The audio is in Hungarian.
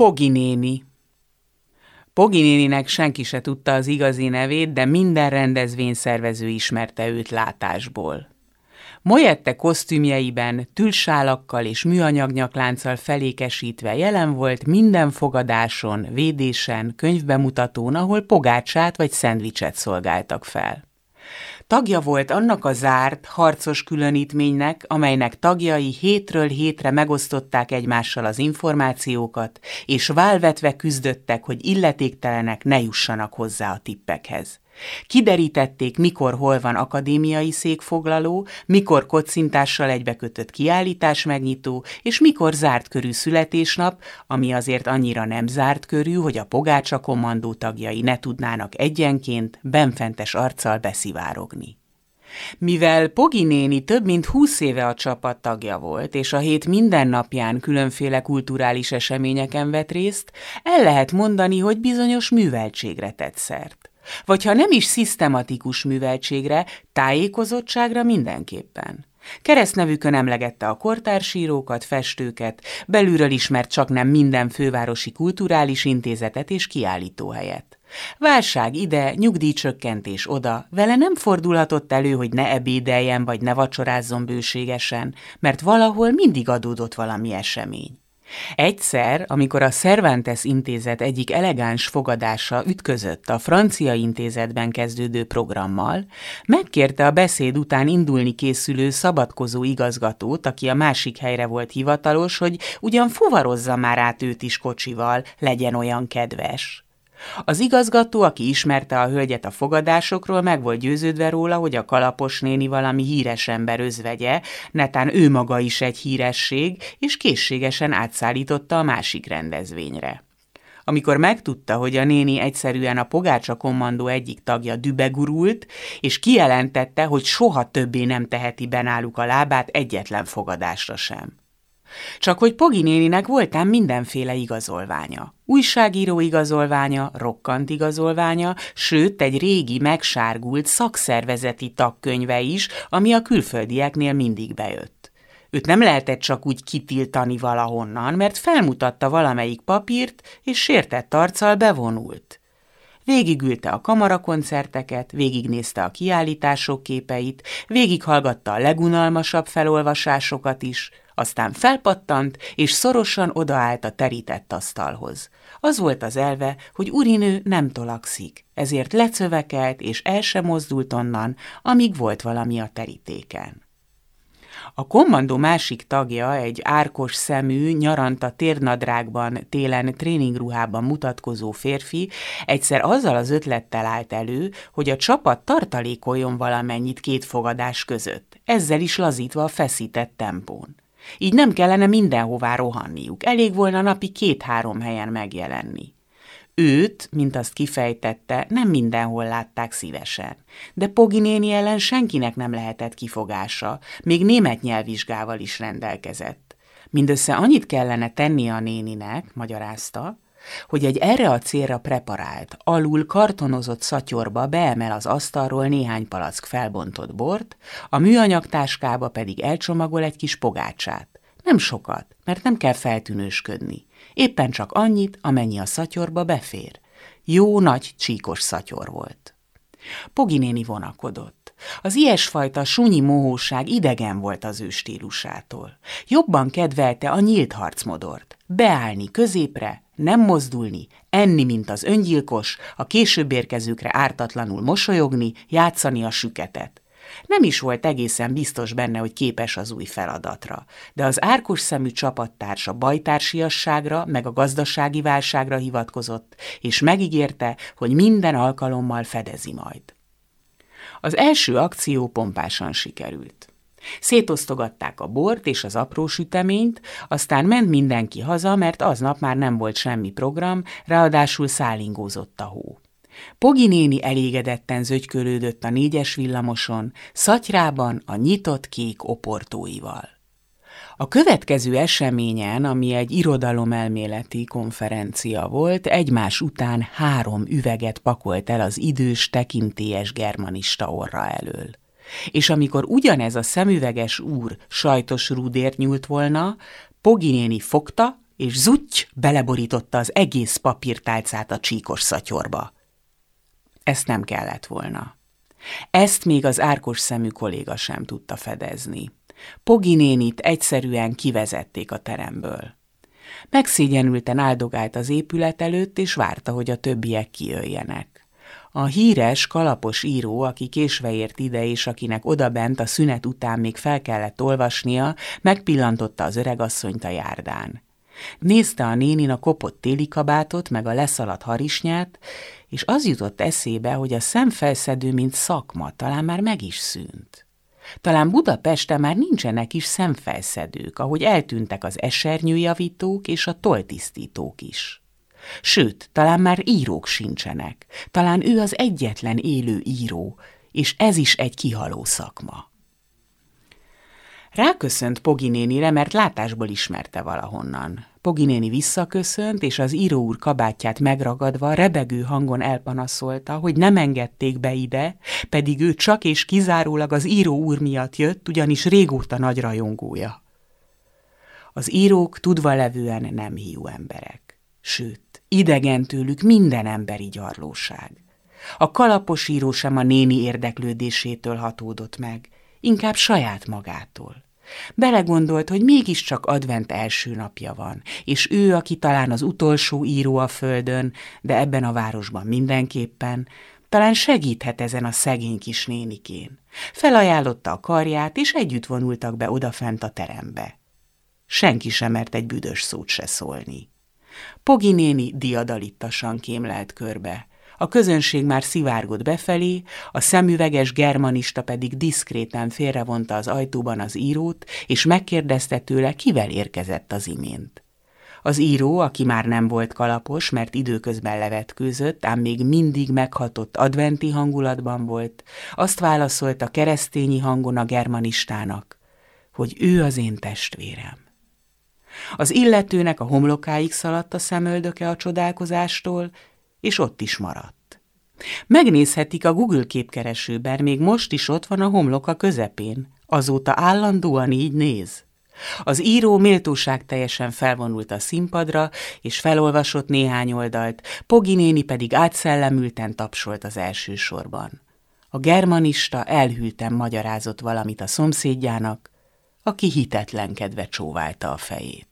Pogi néni. Pogi néninek senki se tudta az igazi nevét, de minden rendezvényszervező ismerte őt látásból. Moyette kosztümjeiben, tülsálakkal és műanyag nyaklánccal felékesítve jelen volt minden fogadáson, védésen, könyvbemutatón, ahol pogácsát vagy szendvicset szolgáltak fel. Tagja volt annak a zárt, harcos különítménynek, amelynek tagjai hétről hétre megosztották egymással az információkat, és válvetve küzdöttek, hogy illetéktelenek ne jussanak hozzá a tippekhez. Kiderítették, mikor hol van akadémiai székfoglaló, mikor kocintással egybekötött kiállítás megnyitó, és mikor zárt körű születésnap, ami azért annyira nem zárt körű, hogy a pogácsa kommandó tagjai ne tudnának egyenként benfentes arccal beszivárogni. Mivel Pogi néni több mint húsz éve a csapat tagja volt, és a hét minden napján különféle kulturális eseményeken vett részt, el lehet mondani, hogy bizonyos műveltségre tett szert. Vagy ha nem is szisztematikus műveltségre, tájékozottságra mindenképpen. Keresztnevükön emlegette a kortársírókat, festőket, belülről ismert csak nem minden fővárosi kulturális intézetet és kiállítóhelyet. Válság ide, nyugdíjcsökkentés oda, vele nem fordulhatott elő, hogy ne ebédeljen vagy ne vacsorázzon bőségesen, mert valahol mindig adódott valami esemény. Egyszer, amikor a Cervantes intézet egyik elegáns fogadása ütközött a francia intézetben kezdődő programmal, megkérte a beszéd után indulni készülő szabadkozó igazgatót, aki a másik helyre volt hivatalos, hogy ugyan fuvarozza már át őt is kocsival, legyen olyan kedves. Az igazgató, aki ismerte a hölgyet a fogadásokról, meg volt győződve róla, hogy a kalapos néni valami híres ember özvegye, netán ő maga is egy híresség, és készségesen átszállította a másik rendezvényre. Amikor megtudta, hogy a néni egyszerűen a Pogácsa kommandó egyik tagja dübegurult, és kijelentette, hogy soha többé nem teheti be náluk a lábát egyetlen fogadásra sem. Csak hogy Pogi néninek voltán mindenféle igazolványa. Újságíró igazolványa, rokkant igazolványa, sőt egy régi, megsárgult szakszervezeti tagkönyve is, ami a külföldieknél mindig bejött. Őt nem lehetett csak úgy kitiltani valahonnan, mert felmutatta valamelyik papírt, és sértett arccal bevonult. Végigülte a kamarakoncerteket, végignézte a kiállítások képeit, végighallgatta a legunalmasabb felolvasásokat is, aztán felpattant, és szorosan odaállt a terített asztalhoz. Az volt az elve, hogy urinő nem tolakszik, ezért lecövekelt, és el sem mozdult onnan, amíg volt valami a terítéken. A kommandó másik tagja, egy árkos szemű, nyaranta térnadrágban, télen tréningruhában mutatkozó férfi egyszer azzal az ötlettel állt elő, hogy a csapat tartalékoljon valamennyit két fogadás között, ezzel is lazítva a feszített tempón. Így nem kellene mindenhová rohanniuk, elég volna napi két-három helyen megjelenni. Őt, mint azt kifejtette, nem mindenhol látták szívesen. De Pogi néni ellen senkinek nem lehetett kifogása, még német nyelvvizsgával is rendelkezett. Mindössze annyit kellene tenni a néninek, magyarázta, hogy egy erre a célra preparált, alul kartonozott szatyorba beemel az asztalról néhány palack felbontott bort, a műanyag táskába pedig elcsomagol egy kis pogácsát. Nem sokat, mert nem kell feltűnősködni. Éppen csak annyit, amennyi a szatyorba befér. Jó nagy csíkos szatyor volt. Pogi néni vonakodott. Az ilyesfajta sunyi mohóság idegen volt az ő stílusától. Jobban kedvelte a nyílt harcmodort. Beállni középre, nem mozdulni, enni, mint az öngyilkos, a később érkezőkre ártatlanul mosolyogni, játszani a süketet. Nem is volt egészen biztos benne, hogy képes az új feladatra, de az árkos szemű csapattársa bajtársiasságra meg a gazdasági válságra hivatkozott, és megígérte, hogy minden alkalommal fedezi majd. Az első akció pompásan sikerült. Szétosztogatták a bort és az apró süteményt, aztán ment mindenki haza, mert aznap már nem volt semmi program, ráadásul szállingózott a hó. Pogi néni elégedetten zögykölődött a négyes villamoson, szatyrában a nyitott kék oportóival. A következő eseményen, ami egy irodalomelméleti konferencia volt, egymás után három üveget pakolt el az idős, tekintélyes germanista orra elől és amikor ugyanez a szemüveges úr sajtos rúdért nyúlt volna, Pogi néni fogta, és zutty beleborította az egész papírtálcát a csíkos szatyorba. Ezt nem kellett volna. Ezt még az árkos szemű kolléga sem tudta fedezni. Pogi nénit egyszerűen kivezették a teremből. Megszégyenülten áldogált az épület előtt, és várta, hogy a többiek kijöjjenek. A híres, kalapos író, aki késve ért ide, és akinek odabent a szünet után még fel kellett olvasnia, megpillantotta az öregasszonyt a járdán. Nézte a nénin a kopott téli kabátot, meg a leszaladt harisnyát, és az jutott eszébe, hogy a szemfelszedő, mint szakma, talán már meg is szűnt. Talán Budapesten már nincsenek is szemfelszedők, ahogy eltűntek az esernyőjavítók és a toltisztítók is. Sőt, talán már írók sincsenek, talán ő az egyetlen élő író, és ez is egy kihaló szakma. Ráköszönt Pogi nénire, mert látásból ismerte valahonnan. Pogi néni visszaköszönt, és az író úr kabátját megragadva rebegő hangon elpanaszolta, hogy nem engedték be ide, pedig ő csak és kizárólag az író úr miatt jött, ugyanis régóta nagy rajongója. Az írók tudva levően nem hiú emberek. Sőt, idegen tőlük minden emberi gyarlóság. A kalapos író sem a néni érdeklődésétől hatódott meg, inkább saját magától. Belegondolt, hogy mégiscsak advent első napja van, és ő, aki talán az utolsó író a földön, de ebben a városban mindenképpen, talán segíthet ezen a szegény kis nénikén. Felajánlotta a karját, és együtt vonultak be odafent a terembe. Senki sem mert egy büdös szót se szólni. Pogi néni diadalittasan kémlelt körbe. A közönség már szivárgott befelé, a szemüveges germanista pedig diszkréten félrevonta az ajtóban az írót, és megkérdezte tőle, kivel érkezett az imént. Az író, aki már nem volt kalapos, mert időközben levetkőzött, ám még mindig meghatott adventi hangulatban volt, azt válaszolta keresztényi hangon a germanistának, hogy ő az én testvérem. Az illetőnek a homlokáig szaladt a szemöldöke a csodálkozástól, és ott is maradt. Megnézhetik a Google képkeresőben, még most is ott van a homlok a közepén. Azóta állandóan így néz. Az író méltóság teljesen felvonult a színpadra, és felolvasott néhány oldalt, Pogi néni pedig átszellemülten tapsolt az első sorban. A germanista elhűlten magyarázott valamit a szomszédjának, aki hitetlenkedve csóválta a fejét.